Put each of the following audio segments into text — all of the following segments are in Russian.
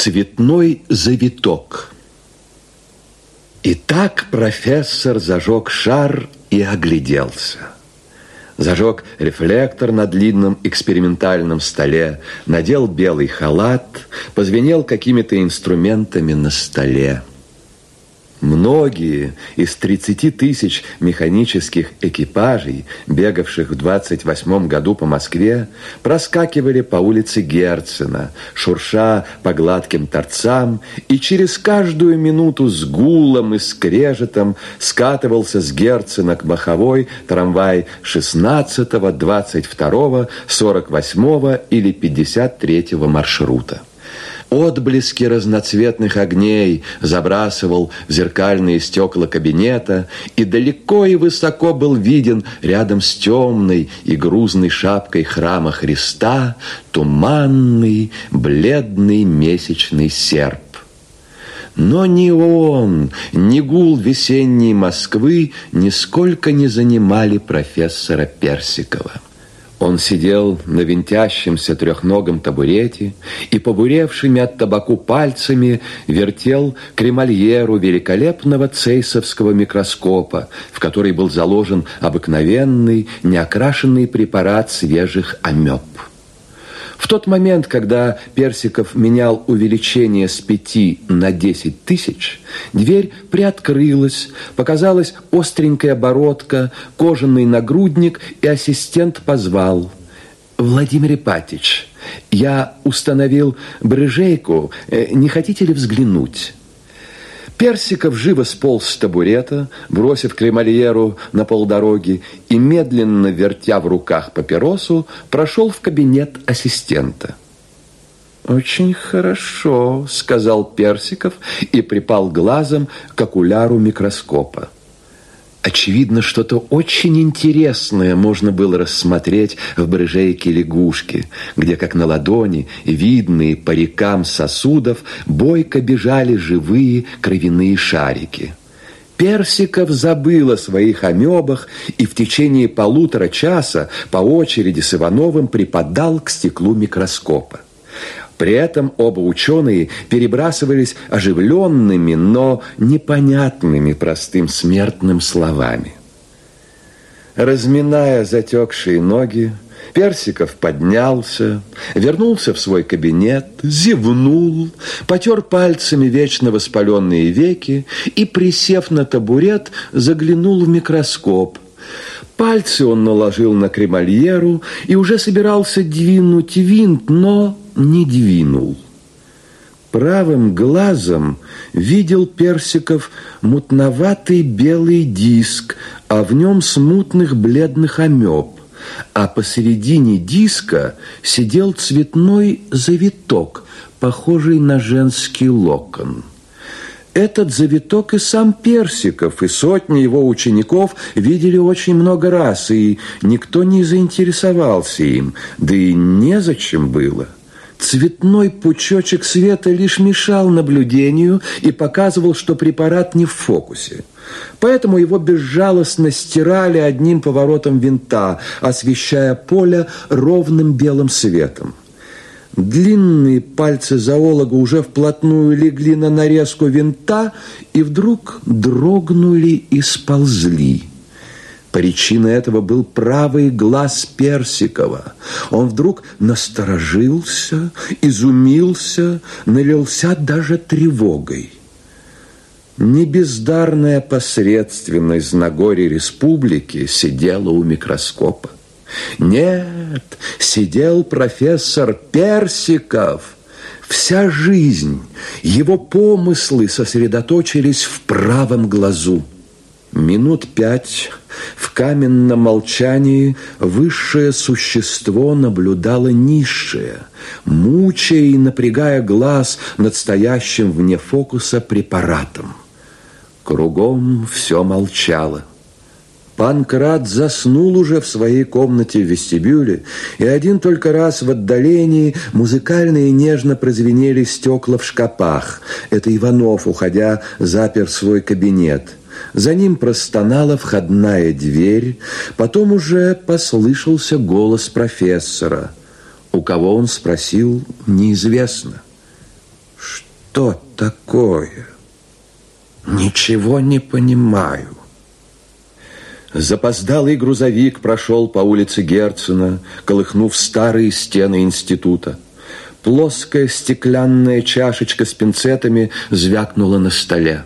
Цветной завиток. Итак, профессор зажег шар и огляделся. Зажег рефлектор на длинном экспериментальном столе, надел белый халат, позвенел какими-то инструментами на столе. Многие из 30 тысяч механических экипажей, бегавших в 28 году по Москве, проскакивали по улице Герцена, шурша по гладким торцам, и через каждую минуту с гулом и скрежетом скатывался с Герцена к Маховой трамвай 16, 22, 48 или 53 маршрута. Отблески разноцветных огней забрасывал в зеркальные стекла кабинета, и далеко и высоко был виден рядом с темной и грузной шапкой храма Христа туманный, бледный месячный серп. Но ни он, ни гул весенней Москвы нисколько не занимали профессора Персикова. Он сидел на винтящемся трехногом табурете и побуревшими от табаку пальцами вертел кремальеру великолепного цейсовского микроскопа, в который был заложен обыкновенный неокрашенный препарат свежих амеб. В тот момент, когда Персиков менял увеличение с пяти на десять тысяч, дверь приоткрылась, показалась остренькая бородка, кожаный нагрудник, и ассистент позвал. «Владимир Ипатич, я установил брыжейку, э, не хотите ли взглянуть?» Персиков живо сполз с табурета, бросив кремальеру на полдороги и, медленно вертя в руках папиросу, прошел в кабинет ассистента. «Очень хорошо», — сказал Персиков и припал глазом к окуляру микроскопа. Очевидно, что-то очень интересное можно было рассмотреть в брыжейке лягушки, где, как на ладони, видные по рекам сосудов, бойко бежали живые кровяные шарики. Персиков забыл о своих амебах и в течение полутора часа по очереди с Ивановым припадал к стеклу микроскопа. При этом оба ученые перебрасывались оживленными, но непонятными простым смертным словами. Разминая затекшие ноги, Персиков поднялся, вернулся в свой кабинет, зевнул, потер пальцами вечно воспаленные веки и, присев на табурет, заглянул в микроскоп. Пальцы он наложил на кремальеру и уже собирался двинуть винт, но не двинул. Правым глазом видел Персиков мутноватый белый диск, а в нем смутных бледных амеб, а посередине диска сидел цветной завиток, похожий на женский локон. Этот завиток и сам Персиков, и сотни его учеников видели очень много раз, и никто не заинтересовался им, да и незачем было – Цветной пучочек света лишь мешал наблюдению и показывал, что препарат не в фокусе. Поэтому его безжалостно стирали одним поворотом винта, освещая поле ровным белым светом. Длинные пальцы зоолога уже вплотную легли на нарезку винта и вдруг дрогнули и сползли. Причиной этого был правый глаз Персикова. Он вдруг насторожился, изумился, налился даже тревогой. Небездарная посредственность на горе республики сидела у микроскопа. Нет, сидел профессор Персиков. Вся жизнь, его помыслы сосредоточились в правом глазу. Минут пять в каменном молчании высшее существо наблюдало низшее, мучая и напрягая глаз над стоящим вне фокуса препаратом. Кругом все молчало. Панкрат заснул уже в своей комнате в вестибюле, и один только раз в отдалении музыкально и нежно прозвенели стекла в шкапах. Это Иванов, уходя, запер свой кабинет – за ним простонала входная дверь, потом уже послышался голос профессора. У кого он спросил, неизвестно. что такое? Ничего не понимаю. Запоздалый грузовик прошел по улице Герцена, колыхнув старые стены института. Плоская стеклянная чашечка с пинцетами звякнула на столе.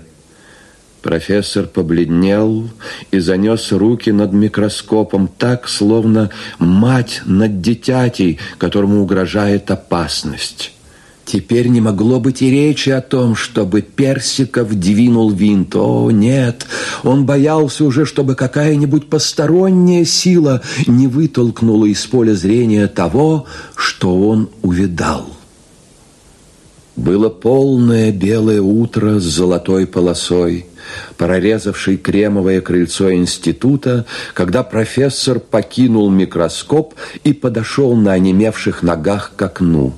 Профессор побледнел и занес руки над микроскопом так, словно мать над дитятей, которому угрожает опасность. Теперь не могло быть и речи о том, чтобы Персиков двинул винт. О, нет, он боялся уже, чтобы какая-нибудь посторонняя сила не вытолкнула из поля зрения того, что он увидал. Было полное белое утро с золотой полосой, прорезавшей кремовое крыльцо института, когда профессор покинул микроскоп и подошел на онемевших ногах к окну.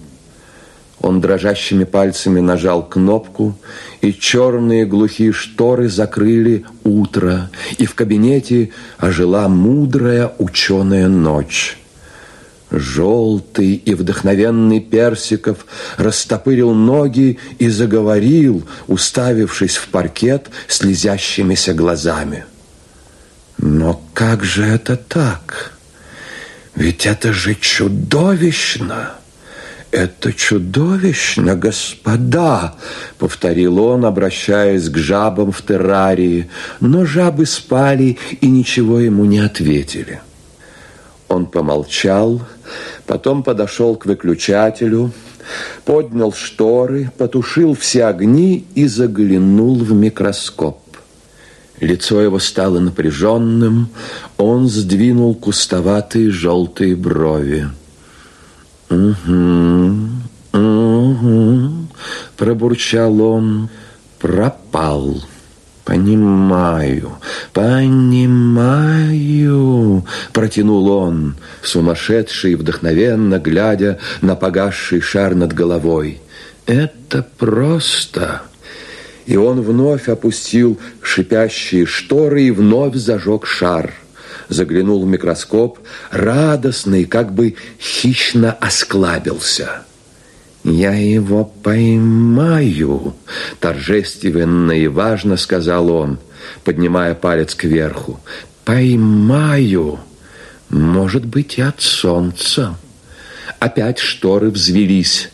Он дрожащими пальцами нажал кнопку, и черные глухие шторы закрыли утро, и в кабинете ожила мудрая ученая ночь. Желтый и вдохновенный Персиков растопырил ноги и заговорил, уставившись в паркет слезящимися глазами. Но как же это так? Ведь это же чудовищно! «Это чудовищно, господа!» — повторил он, обращаясь к жабам в террарии. Но жабы спали и ничего ему не ответили. Он помолчал, потом подошел к выключателю, поднял шторы, потушил все огни и заглянул в микроскоп. Лицо его стало напряженным, он сдвинул кустоватые желтые брови. «Угу, угу», — пробурчал он, — «пропал». «Понимаю, понимаю», — протянул он, сумасшедший вдохновенно глядя на погасший шар над головой. «Это просто...» И он вновь опустил шипящие шторы и вновь зажег шар — заглянул в микроскоп, радостный, как бы хищно осклабился. «Я его поймаю», — торжественно и важно сказал он, поднимая палец кверху. «Поймаю, может быть, и от солнца». Опять шторы взвелись.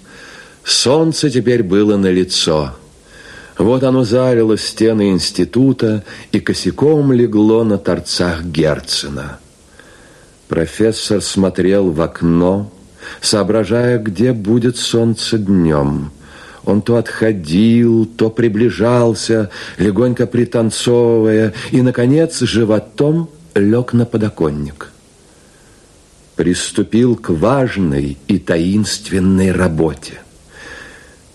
Солнце теперь было на лицо. Вот оно залило стены института и косяком легло на торцах Герцена. Профессор смотрел в окно, соображая, где будет солнце днем. Он то отходил, то приближался, легонько пританцовывая, и, наконец, животом лег на подоконник. Приступил к важной и таинственной работе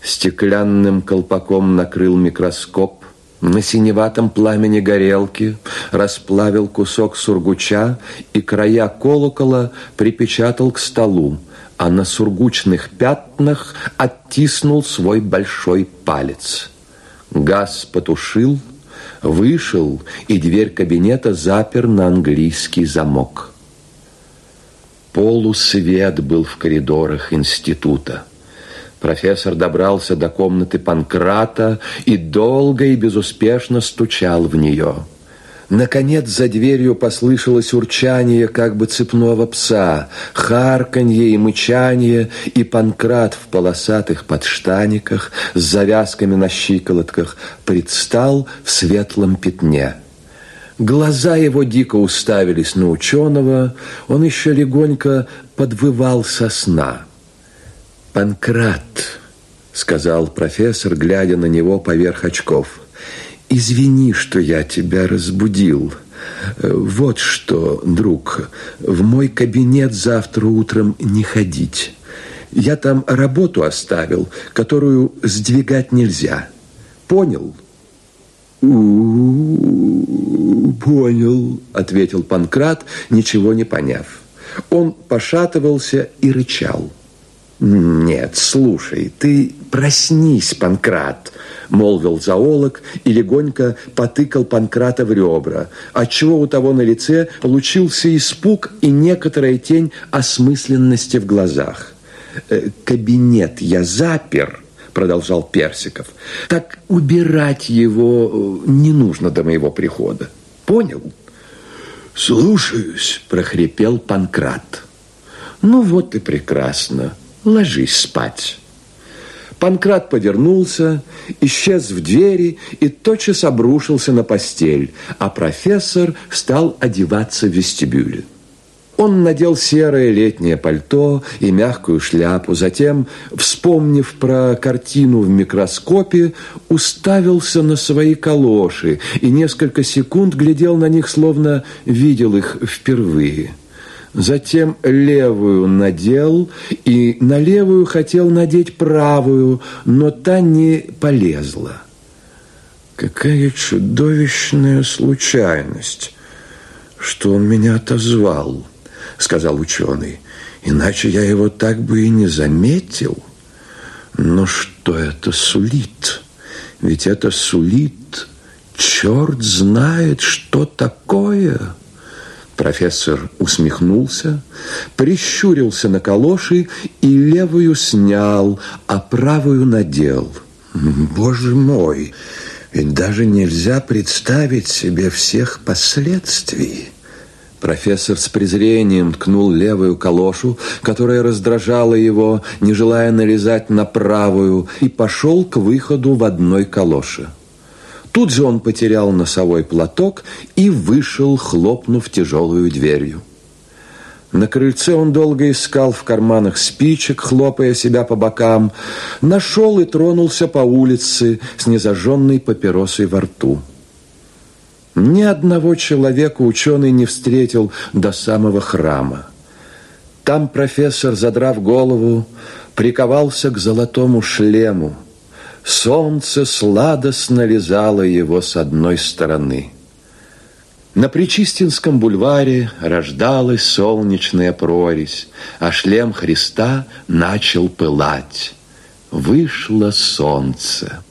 стеклянным колпаком накрыл микроскоп, на синеватом пламени горелки расплавил кусок сургуча и края колокола припечатал к столу, а на сургучных пятнах оттиснул свой большой палец. Газ потушил, вышел, и дверь кабинета запер на английский замок. Полусвет был в коридорах института. Профессор добрался до комнаты Панкрата и долго и безуспешно стучал в нее. Наконец за дверью послышалось урчание как бы цепного пса, харканье и мычание, и Панкрат в полосатых подштаниках с завязками на щиколотках предстал в светлом пятне. Глаза его дико уставились на ученого, он еще легонько подвывал со сна. «Панкрат», — сказал профессор, глядя на него поверх очков, — «извини, что я тебя разбудил. Вот что, друг, в мой кабинет завтра утром не ходить. Я там работу оставил, которую сдвигать нельзя. Понял?» «Понял», — ответил Панкрат, ничего не поняв. Он пошатывался и рычал. «Нет, слушай, ты проснись, Панкрат», — молвил зоолог и легонько потыкал Панкрата в ребра, отчего у того на лице получился испуг и некоторая тень осмысленности в глазах. «Э, «Кабинет я запер», — продолжал Персиков. Так убирать его э, не нужно до моего прихода. Понял? Слушаюсь, прохрипел Панкрат. Ну вот и прекрасно. Ложись спать. Панкрат повернулся, исчез в двери и тотчас обрушился на постель, а профессор стал одеваться в вестибюле. Он надел серое летнее пальто и мягкую шляпу, затем, вспомнив про картину в микроскопе, уставился на свои калоши и несколько секунд глядел на них, словно видел их впервые. Затем левую надел и на левую хотел надеть правую, но та не полезла. Какая чудовищная случайность, что он меня отозвал, сказал ученый. Иначе я его так бы и не заметил. Но что это сулит? Ведь это сулит, черт знает, что такое. Профессор усмехнулся, прищурился на калоши и левую снял, а правую надел. Боже мой, ведь даже нельзя представить себе всех последствий. Профессор с презрением ткнул левую калошу, которая раздражала его, не желая налезать на правую, и пошел к выходу в одной калоше. Тут же он потерял носовой платок и вышел, хлопнув тяжелую дверью. На крыльце он долго искал в карманах спичек, хлопая себя по бокам, нашел и тронулся по улице с незажженной папиросой во рту. Ни одного человека ученый не встретил до самого храма. Там профессор, задрав голову, приковался к золотому шлему – Солнце сладостно лизало его с одной стороны. На Причистинском бульваре рождалась солнечная прорезь, а шлем Христа начал пылать. Вышло солнце.